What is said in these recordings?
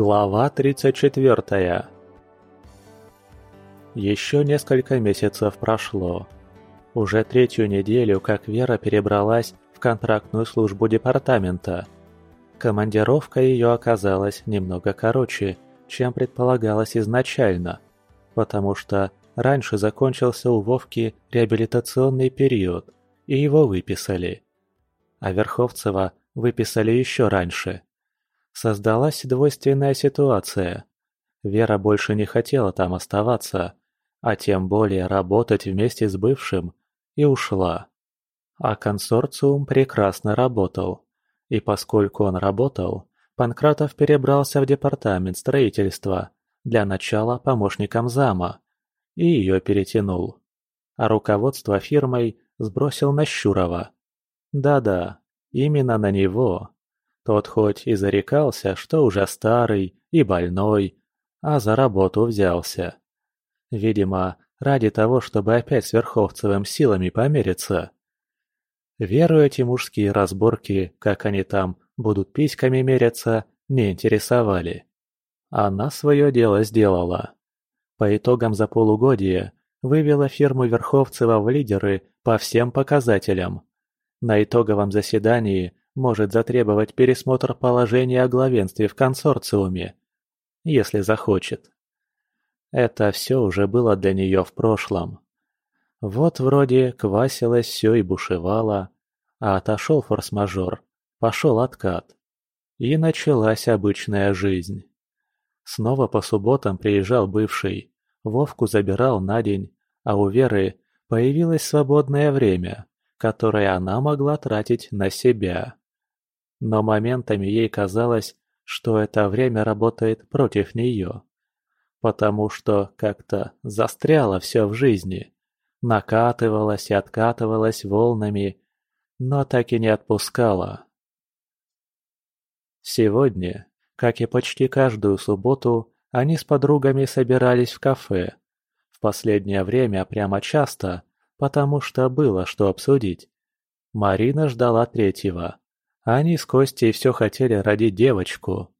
Глава 34 Еще несколько месяцев прошло. Уже третью неделю, как Вера перебралась в контрактную службу департамента. Командировка ее оказалась немного короче, чем предполагалось изначально, потому что раньше закончился у Вовки реабилитационный период, и его выписали. А Верховцева выписали еще раньше – Создалась двойственная ситуация. Вера больше не хотела там оставаться, а тем более работать вместе с бывшим, и ушла. А консорциум прекрасно работал. И поскольку он работал, Панкратов перебрался в департамент строительства, для начала помощником зама, и ее перетянул. А руководство фирмой сбросил на Щурова. Да-да, именно на него. Тот хоть и зарекался, что уже старый и больной, а за работу взялся. Видимо, ради того, чтобы опять с Верховцевым силами помериться. Веру эти мужские разборки, как они там будут письками меряться, не интересовали. Она свое дело сделала. По итогам за полугодие вывела фирму Верховцева в лидеры по всем показателям. На итоговом заседании может затребовать пересмотр положения о главенстве в консорциуме, если захочет. Это все уже было для нее в прошлом. Вот вроде квасилось все и бушевало, а отошел форс-мажор, пошел откат. И началась обычная жизнь. Снова по субботам приезжал бывший, Вовку забирал на день, а у Веры появилось свободное время, которое она могла тратить на себя. Но моментами ей казалось, что это время работает против нее. Потому что как-то застряло все в жизни. Накатывалось и откатывалось волнами, но так и не отпускало. Сегодня, как и почти каждую субботу, они с подругами собирались в кафе. В последнее время прямо часто, потому что было что обсудить. Марина ждала третьего. Они с Костей все хотели родить девочку.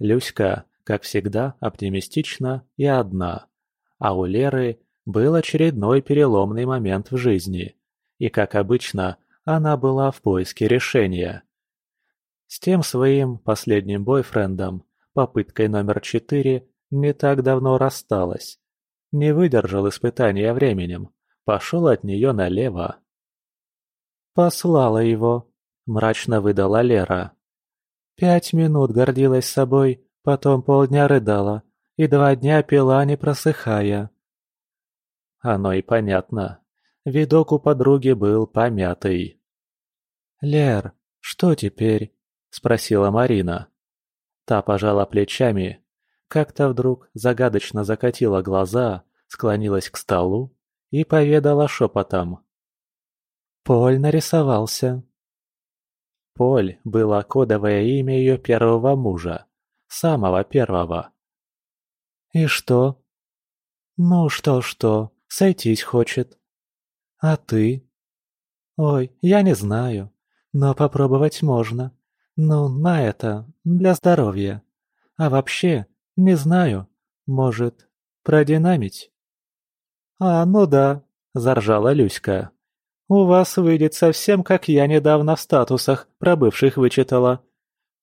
Люська, как всегда, оптимистична и одна. А у Леры был очередной переломный момент в жизни. И, как обычно, она была в поиске решения. С тем своим последним бойфрендом, попыткой номер четыре, не так давно рассталась. Не выдержал испытания временем, пошел от нее налево. «Послала его», – мрачно выдала Лера. «Пять минут гордилась собой, потом полдня рыдала, и два дня пила, не просыхая». Оно и понятно. Видок у подруги был помятый. «Лер, что теперь?» – спросила Марина. Та пожала плечами, как-то вдруг загадочно закатила глаза, склонилась к столу и поведала шепотом. «Поль нарисовался. Поль было кодовое имя ее первого мужа. Самого первого. «И что?» «Ну что-что, сойтись хочет». «А ты?» «Ой, я не знаю, но попробовать можно. Ну, на это, для здоровья. А вообще, не знаю, может, продинамить?» «А, ну да», – заржала Люська. У вас выйдет совсем, как я недавно в статусах про бывших вычитала.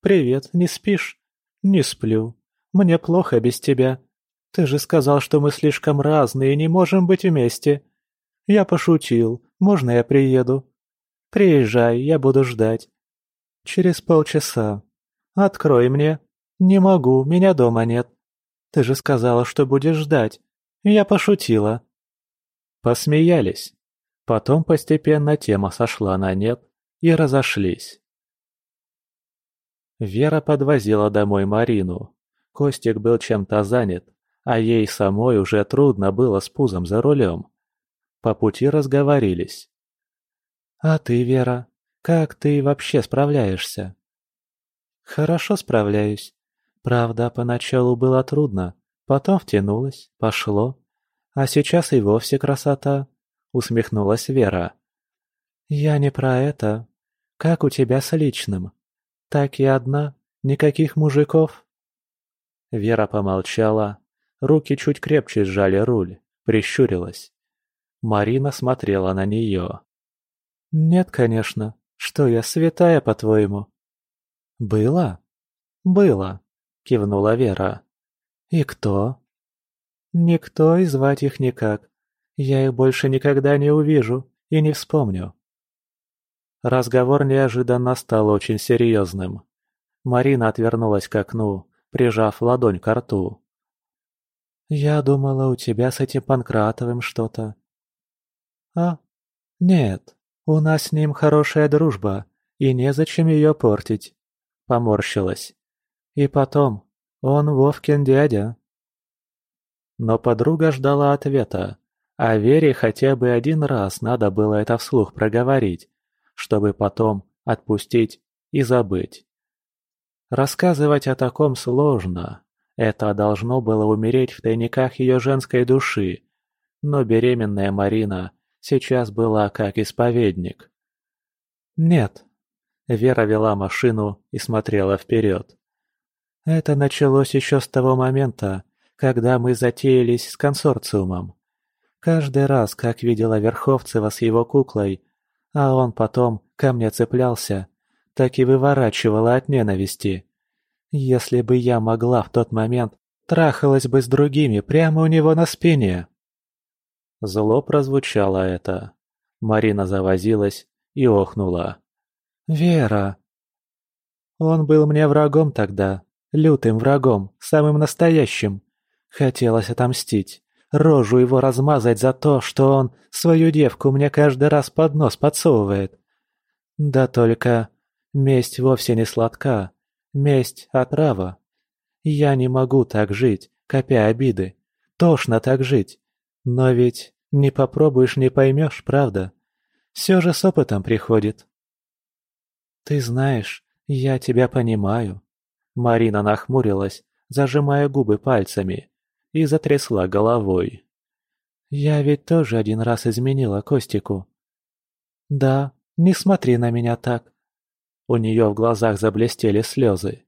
Привет, не спишь? Не сплю. Мне плохо без тебя. Ты же сказал, что мы слишком разные и не можем быть вместе. Я пошутил. Можно я приеду? Приезжай, я буду ждать. Через полчаса. Открой мне. Не могу, меня дома нет. Ты же сказала, что будешь ждать. Я пошутила. Посмеялись. Потом постепенно тема сошла на нет и разошлись. Вера подвозила домой Марину. Костик был чем-то занят, а ей самой уже трудно было с пузом за рулем. По пути разговорились. «А ты, Вера, как ты вообще справляешься?» «Хорошо справляюсь. Правда, поначалу было трудно, потом втянулась, пошло. А сейчас и вовсе красота. — усмехнулась Вера. «Я не про это. Как у тебя с личным? Так и одна? Никаких мужиков?» Вера помолчала, руки чуть крепче сжали руль, прищурилась. Марина смотрела на нее. «Нет, конечно. Что я, святая, по-твоему?» «Было?» «Было», — кивнула Вера. «И кто?» «Никто и звать их никак. Я их больше никогда не увижу и не вспомню». Разговор неожиданно стал очень серьезным. Марина отвернулась к окну, прижав ладонь к рту. «Я думала, у тебя с этим Панкратовым что-то». «А? Нет, у нас с ним хорошая дружба, и незачем ее портить», — поморщилась. «И потом, он Вовкин дядя». Но подруга ждала ответа, а Вере хотя бы один раз надо было это вслух проговорить, чтобы потом отпустить и забыть. Рассказывать о таком сложно. Это должно было умереть в тайниках ее женской души. Но беременная Марина сейчас была как исповедник. «Нет». Вера вела машину и смотрела вперед. Это началось еще с того момента, когда мы затеялись с консорциумом. Каждый раз, как видела Верховцева с его куклой, а он потом ко мне цеплялся, так и выворачивала от ненависти. Если бы я могла в тот момент, трахалась бы с другими прямо у него на спине. Зло прозвучало это. Марина завозилась и охнула. «Вера!» Он был мне врагом тогда, лютым врагом, самым настоящим. Хотелось отомстить, рожу его размазать за то, что он свою девку мне каждый раз под нос подсовывает. Да только месть вовсе не сладка, месть — отрава. Я не могу так жить, копя обиды. Тошно так жить. Но ведь не попробуешь, не поймешь, правда? Все же с опытом приходит. Ты знаешь, я тебя понимаю. Марина нахмурилась, зажимая губы пальцами и затрясла головой. «Я ведь тоже один раз изменила Костику». «Да, не смотри на меня так». У нее в глазах заблестели слезы.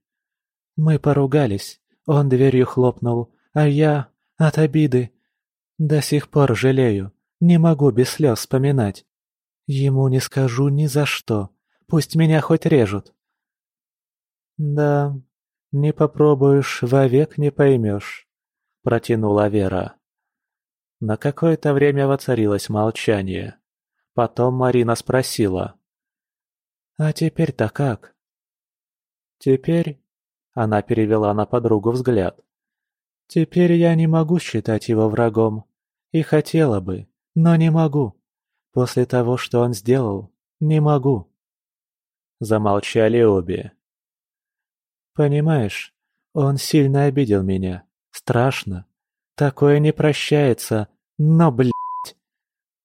«Мы поругались, он дверью хлопнул, а я от обиды. До сих пор жалею, не могу без слез вспоминать. Ему не скажу ни за что, пусть меня хоть режут». «Да, не попробуешь, вовек не поймешь». – протянула Вера. На какое-то время воцарилось молчание. Потом Марина спросила. «А теперь-то как?» «Теперь...» – она перевела на подругу взгляд. «Теперь я не могу считать его врагом. И хотела бы, но не могу. После того, что он сделал, не могу». Замолчали обе. «Понимаешь, он сильно обидел меня. Страшно. Такое не прощается. Но, блядь.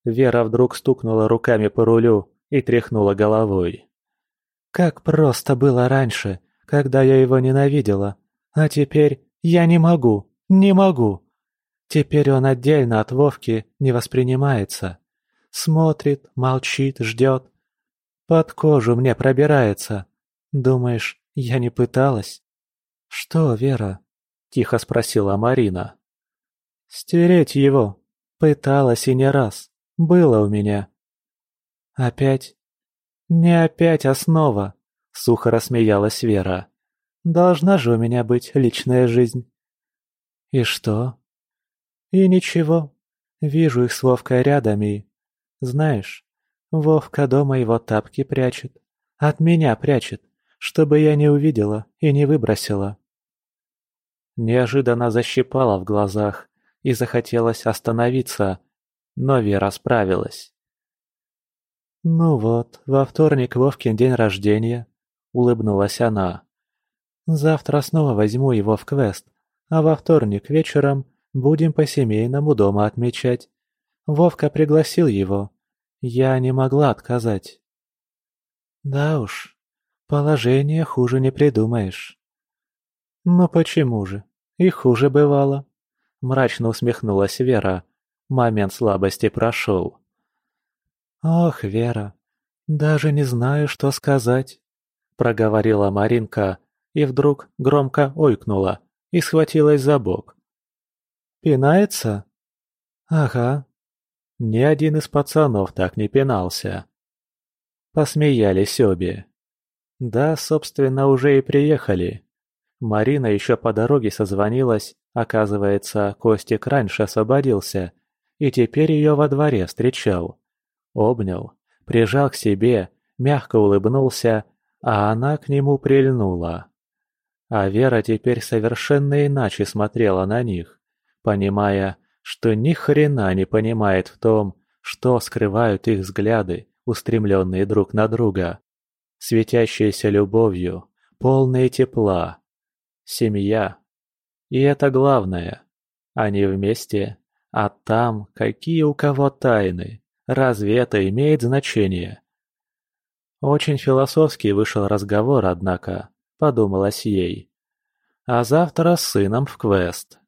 Вера вдруг стукнула руками по рулю и тряхнула головой. Как просто было раньше, когда я его ненавидела. А теперь я не могу, не могу. Теперь он отдельно от Вовки не воспринимается. Смотрит, молчит, ждет. Под кожу мне пробирается. Думаешь, я не пыталась? Что, Вера, — тихо спросила Марина. «Стереть его. Пыталась и не раз. Было у меня». «Опять?» «Не опять, а снова», — сухо рассмеялась Вера. «Должна же у меня быть личная жизнь». «И что?» «И ничего. Вижу их с Вовкой рядом и... Знаешь, Вовка дома его тапки прячет. От меня прячет, чтобы я не увидела и не выбросила. Неожиданно защипало в глазах и захотелось остановиться, но Вера справилась. «Ну вот, во вторник Вовкин день рождения», — улыбнулась она. «Завтра снова возьму его в квест, а во вторник вечером будем по-семейному дома отмечать. Вовка пригласил его. Я не могла отказать». «Да уж, положение хуже не придумаешь». «Ну почему же? И хуже бывало». Мрачно усмехнулась Вера. Момент слабости прошел. «Ох, Вера, даже не знаю, что сказать», — проговорила Маринка и вдруг громко ойкнула, и схватилась за бок. «Пинается?» «Ага». Ни один из пацанов так не пинался. Посмеялись обе. Да, собственно, уже и приехали. Марина еще по дороге созвонилась, оказывается, Костик раньше освободился, и теперь ее во дворе встречал. Обнял, прижал к себе, мягко улыбнулся, а она к нему прильнула. А Вера теперь совершенно иначе смотрела на них, понимая, что ни хрена не понимает в том, что скрывают их взгляды, устремленные друг на друга, светящиеся любовью, полные тепла. Семья. И это главное. Они вместе, а там какие у кого тайны. Разве это имеет значение? Очень философский вышел разговор, однако, подумалось ей. А завтра с сыном в квест.